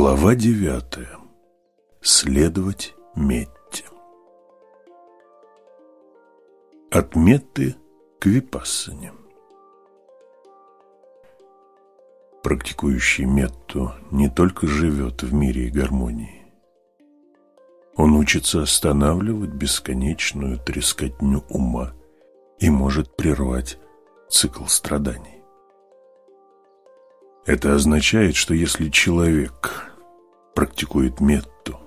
Глава девятая. Следовать Метте. От Метты к Випассане. Практикующий Метту не только живет в мире и гармонии. Он учится останавливать бесконечную трескотню ума и может прервать цикл страданий. Это означает, что если человек практикует метту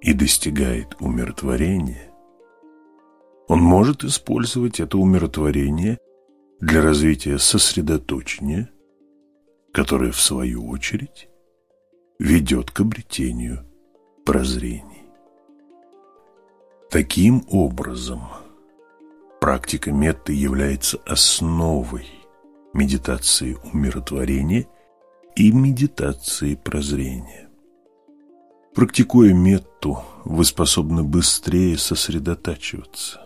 и достигает умиротворения, он может использовать это умиротворение для развития сосредоточения, которое, в свою очередь, ведет к обретению прозрений. Таким образом, практика метты является основой медитации умиротворения и медитации прозрения. Практикуя метту, вы способны быстрее сосредотачиваться.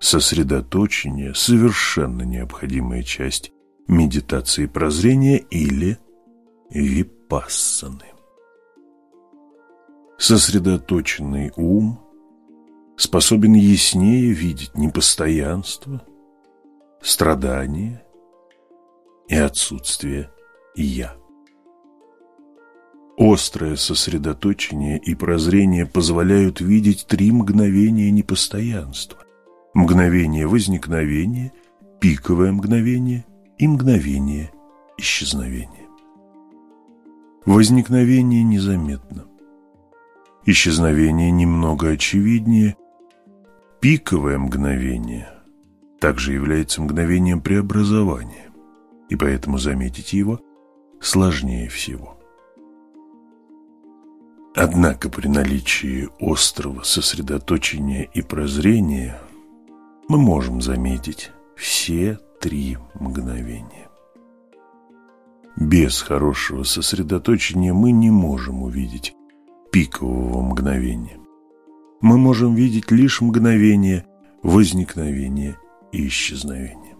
Сосредоточение – совершенно необходимая часть медитации прозрения или випассаны. Сосредоточенный ум способен яснее видеть непостоянство, страдания и отсутствие «я». Острое сосредоточение и прозрение позволяют видеть три мгновения непостоянства. Мгновение возникновения, пиковое мгновение и мгновение исчезновения. Возникновение незаметно. Исчезновение немного очевиднее. Пиковое мгновение также является мгновением преобразования и поэтому заметить его сложнее всего. Однако при наличии острого сосредоточения и прозрения мы можем заметить все три мгновения. Без хорошего сосредоточения мы не можем увидеть пикового мгновения. Мы можем видеть лишь мгновение возникновения и исчезновения.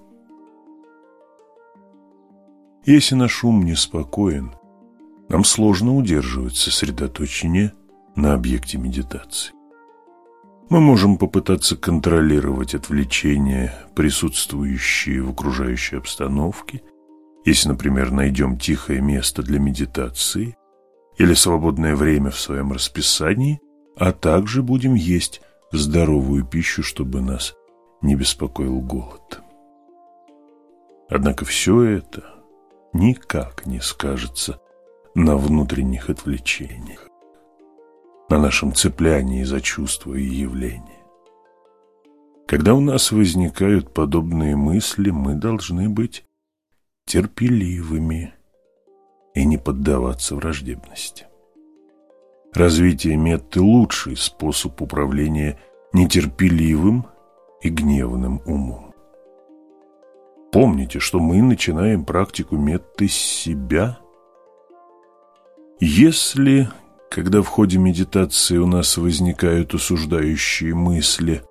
Если наш ум неспокоен, нам сложно удерживать сосредоточение на объекте медитации. Мы можем попытаться контролировать отвлечения, присутствующие в окружающей обстановке, если, например, найдем тихое место для медитации или свободное время в своем расписании, а также будем есть здоровую пищу, чтобы нас не беспокоил голод. Однако все это – никак не скажется на внутренних отвлечениях, на нашем цеплянии за чувства и явления. Когда у нас возникают подобные мысли, мы должны быть терпеливыми и не поддаваться враждебности. Развитие метты – лучший способ управления нетерпеливым и гневным умом. Помните, что мы начинаем практику метты с себя. Если, когда в ходе медитации у нас возникают осуждающие мысли,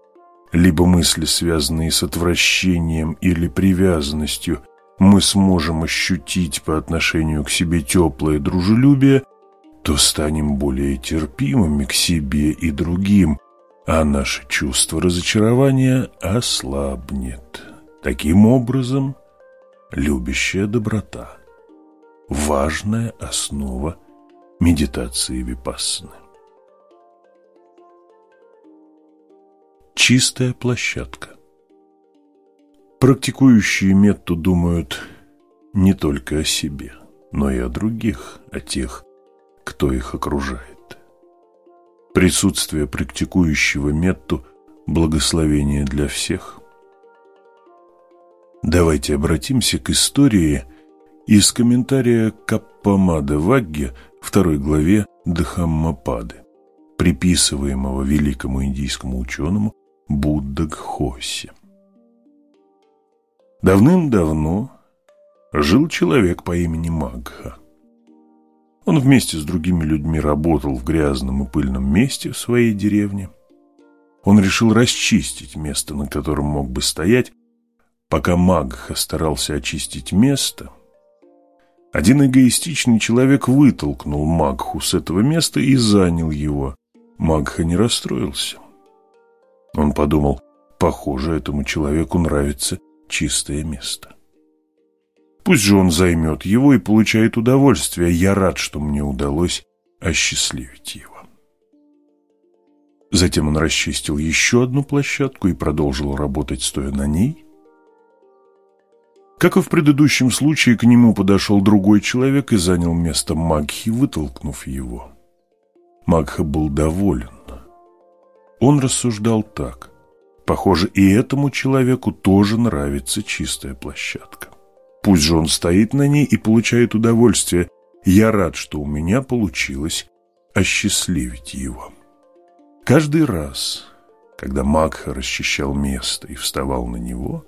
либо мысли, связанные с отвращением или привязанностью, мы сможем ощутить по отношению к себе теплое дружелюбие, то станем более терпимыми к себе и другим, а наше чувство разочарования ослабнет. Таким образом, любящая доброта – важная основа медитации випассаны. Чистая площадка. Практикующие метту думают не только о себе, но и о других, о тех, кто их окружает. Присутствие практикующего метту – благословение для всех – Давайте обратимся к истории из комментария Каппамада Вагги второй главе Дхаммапады, приписываемого великому индийскому ученому Буддагхосе. Давным-давно жил человек по имени Магха. Он вместе с другими людьми работал в грязном и пыльном месте в своей деревне. Он решил расчистить место, на котором мог бы стоять, Пока Магха старался очистить место, Один эгоистичный человек вытолкнул Магху с этого места и занял его. Магха не расстроился. Он подумал, похоже, этому человеку нравится чистое место. Пусть же он займет его и получает удовольствие. Я рад, что мне удалось осчастливить его. Затем он расчистил еще одну площадку и продолжил работать, стоя на ней. Как и в предыдущем случае, к нему подошел другой человек и занял место Магхи, вытолкнув его. Магха был доволен. Он рассуждал так. Похоже, и этому человеку тоже нравится чистая площадка. Пусть же он стоит на ней и получает удовольствие. Я рад, что у меня получилось осчастливить его. Каждый раз, когда Макха расчищал место и вставал на него,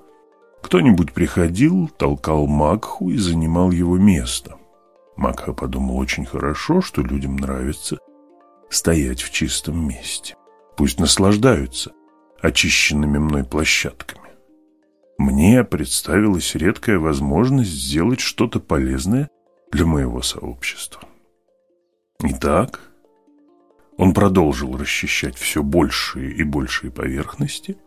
кто-нибудь приходил, толкал Макху и занимал его место. Макха подумал очень хорошо, что людям нравится стоять в чистом месте. Пусть наслаждаются очищенными мной площадками. Мне представилась редкая возможность сделать что-то полезное для моего сообщества. Итак, он продолжил расчищать все большие и большие поверхности,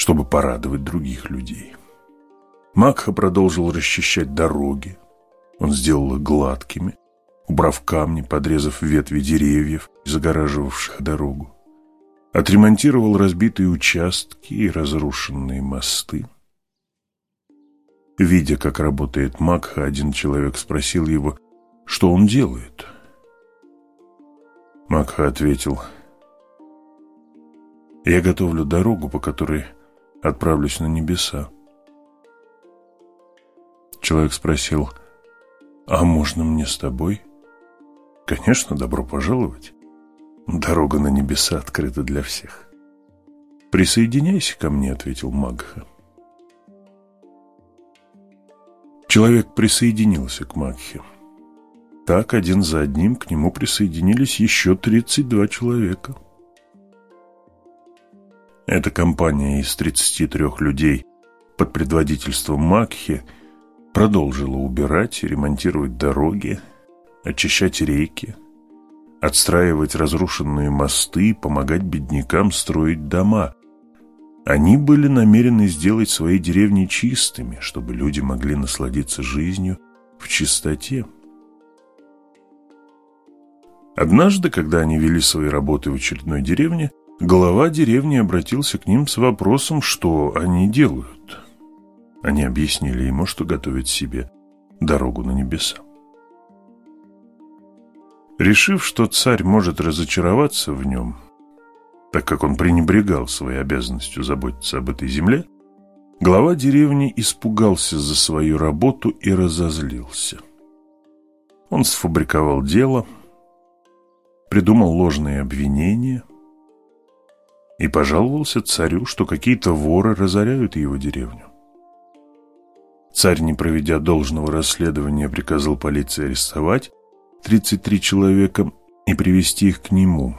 чтобы порадовать других людей. Макха продолжил расчищать дороги. Он сделал их гладкими, убрав камни, подрезав ветви деревьев, загораживавших дорогу. Отремонтировал разбитые участки и разрушенные мосты. Видя, как работает Макха, один человек спросил его, что он делает – Макха ответил, «Я готовлю дорогу, по которой отправлюсь на небеса». Человек спросил, «А можно мне с тобой?» «Конечно, добро пожаловать. Дорога на небеса открыта для всех». «Присоединяйся ко мне», — ответил Магха. Человек присоединился к Магхе. Так один за одним к нему присоединились еще 32 человека. Эта компания из 33 людей под предводительством Макхи продолжила убирать и ремонтировать дороги, очищать реки, отстраивать разрушенные мосты, помогать беднякам строить дома. Они были намерены сделать свои деревни чистыми, чтобы люди могли насладиться жизнью в чистоте. Однажды, когда они вели свои работы в очередной деревне, глава деревни обратился к ним с вопросом, что они делают. Они объяснили ему, что готовят себе дорогу на небеса. Решив, что царь может разочароваться в нем, так как он пренебрегал своей обязанностью заботиться об этой земле, глава деревни испугался за свою работу и разозлился. Он сфабриковал дело – придумал ложные обвинения и пожаловался царю, что какие-то воры разоряют его деревню. Царь, не проведя должного расследования, приказал полиции арестовать 33 человека и привести их к нему.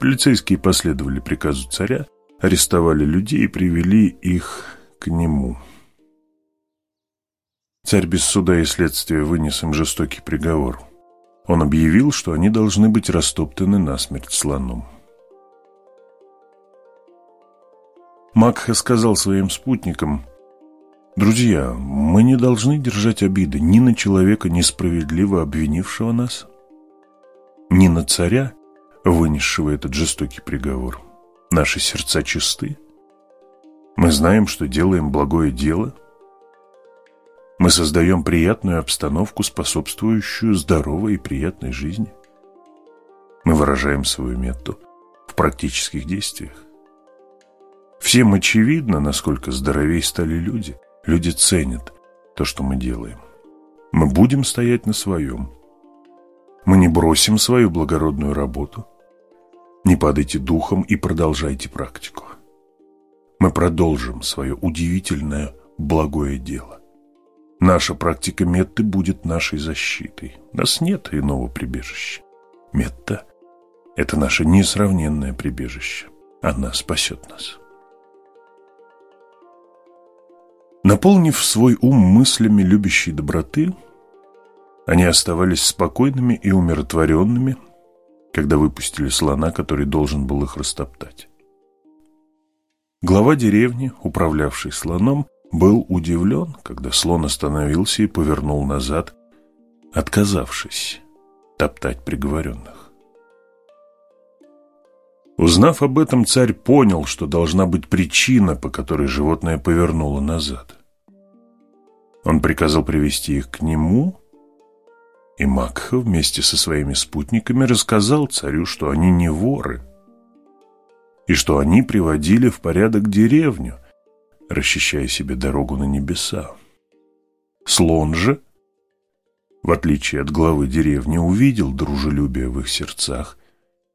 Полицейские последовали приказу царя, арестовали людей и привели их к нему. Царь без суда и следствия вынес им жестокий приговор. Он объявил, что они должны быть растоптаны насмерть слоном. Макха сказал своим спутникам, «Друзья, мы не должны держать обиды ни на человека, несправедливо обвинившего нас, ни на царя, вынесшего этот жестокий приговор. Наши сердца чисты. Мы знаем, что делаем благое дело – мы создаем приятную обстановку, способствующую здоровой и приятной жизни. Мы выражаем свою мету в практических действиях. Всем очевидно, насколько здоровее стали люди. Люди ценят то, что мы делаем. Мы будем стоять на своем. Мы не бросим свою благородную работу. Не падайте духом и продолжайте практику. Мы продолжим свое удивительное благое дело. Наша практика метты будет нашей защитой. Нас нет иного прибежища. Метта – это наше несравненное прибежище. Она спасет нас. Наполнив свой ум мыслями любящей доброты, Они оставались спокойными и умиротворенными, когда выпустили слона, который должен был их растоптать. Глава деревни, управлявший слоном, был удивлен, когда слон остановился и повернул назад, отказавшись топтать приговоренных. Узнав об этом, царь понял, что должна быть причина, по которой животное повернуло назад. Он приказал привести их к нему, и Макха вместе со своими спутниками рассказал царю, что они не воры, и что они приводили в порядок деревню, расчищая себе дорогу на небеса. Слон же, в отличие от главы деревни, увидел дружелюбие в их сердцах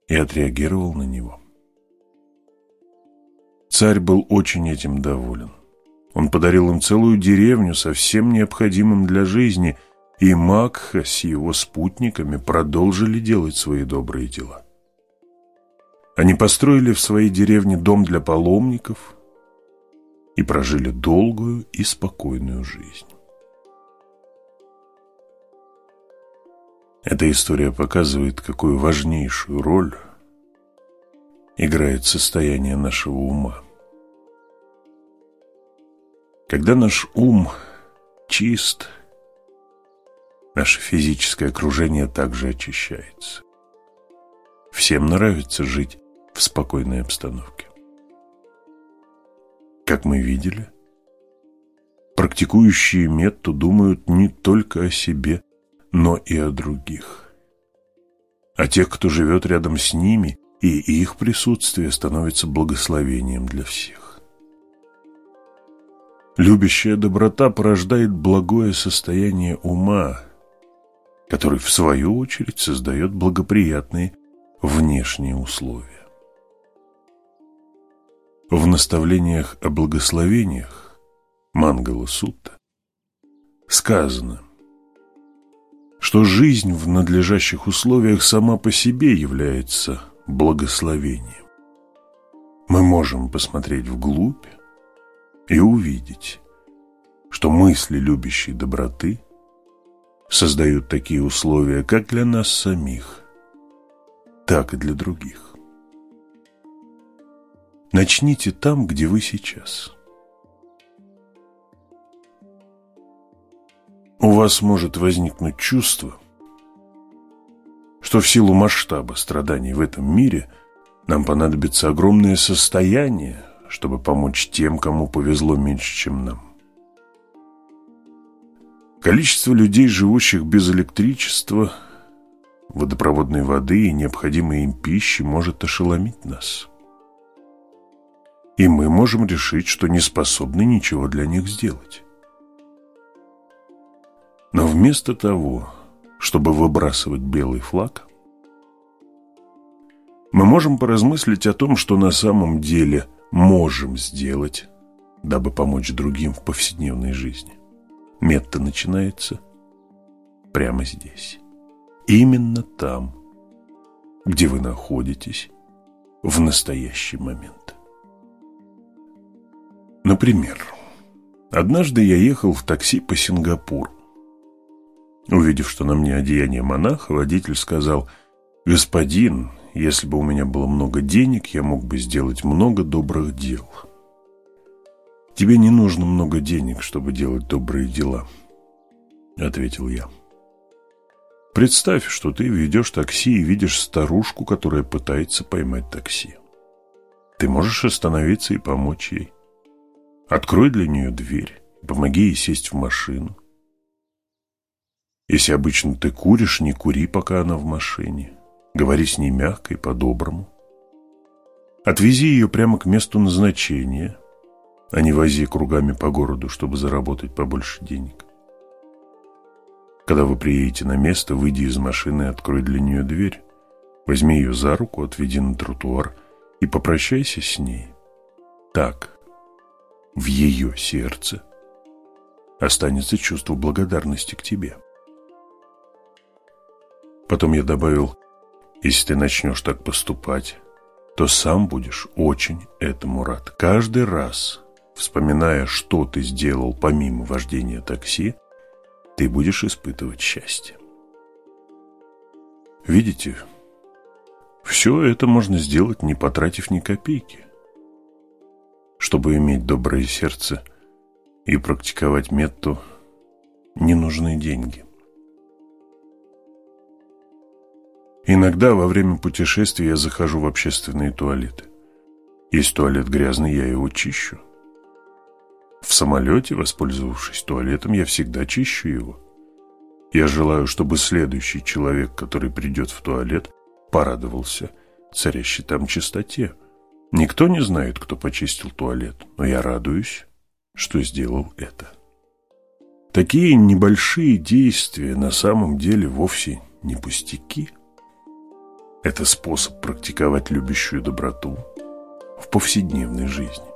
и отреагировал на него. Царь был очень этим доволен. Он подарил им целую деревню со всем необходимым для жизни, и Макха с его спутниками продолжили делать свои добрые дела. Они построили в своей деревне дом для паломников и прожили долгую и спокойную жизнь. Эта история показывает, какую важнейшую роль играет состояние нашего ума. Когда наш ум чист, наше физическое окружение также очищается. Всем нравится жить в спокойной обстановке. Как мы видели, практикующие метту думают не только о себе, но и о других. О тех, кто живет рядом с ними, и их присутствие становится благословением для всех. Любящая доброта порождает благое состояние ума, который, в свою очередь, создает благоприятные внешние условия. В наставлениях о благословениях Мангала Сутта сказано – что жизнь в надлежащих условиях сама по себе является благословением. Мы можем посмотреть вглубь и увидеть, что мысли любящей доброты создают такие условия как для нас самих, так и для других. Начните там, где вы сейчас – у вас может возникнуть чувство, что в силу масштаба страданий в этом мире нам понадобится огромное состояние, чтобы помочь тем, кому повезло меньше, чем нам. Количество людей, живущих без электричества, водопроводной воды и необходимой им пищи может ошеломить нас. И мы можем решить, что не способны ничего для них сделать. Но вместо того, чтобы выбрасывать белый флаг, мы можем поразмыслить о том, что на самом деле можем сделать, дабы помочь другим в повседневной жизни. Метта начинается прямо здесь. Именно там, где вы находитесь в настоящий момент. Например, однажды я ехал в такси по Сингапуру. Увидев, что на мне одеяние монаха, водитель сказал, «Господин, если бы у меня было много денег, я мог бы сделать много добрых дел». «Тебе не нужно много денег, чтобы делать добрые дела», — ответил я. «Представь, что ты ведешь такси и видишь старушку, которая пытается поймать такси. Ты можешь остановиться и помочь ей. Открой для нее дверь, помоги ей сесть в машину. Если обычно ты куришь, не кури, пока она в машине. Говори с ней мягко и по-доброму. Отвези ее прямо к месту назначения, а не вози кругами по городу, чтобы заработать побольше денег. Когда вы приедете на место, выйди из машины и открой для нее дверь. Возьми ее за руку, отведи на тротуар и попрощайся с ней. Так, в ее сердце останется чувство благодарности к тебе. Потом я добавил, если ты начнешь так поступать, то сам будешь очень этому рад. Каждый раз, вспоминая, что ты сделал помимо вождения такси, ты будешь испытывать счастье. Видите, все это можно сделать, не потратив ни копейки. Чтобы иметь доброе сердце и практиковать метту, не нужны деньги. Иногда во время путешествия я захожу в общественные туалеты. Если туалет грязный, я его чищу. В самолете, воспользовавшись туалетом, я всегда чищу его. Я желаю, чтобы следующий человек, который придет в туалет, порадовался царящей там чистоте. Никто не знает, кто почистил туалет, но я радуюсь, что сделал это. Такие небольшие действия на самом деле вовсе не пустяки. Это способ практиковать любящую доброту в повседневной жизни.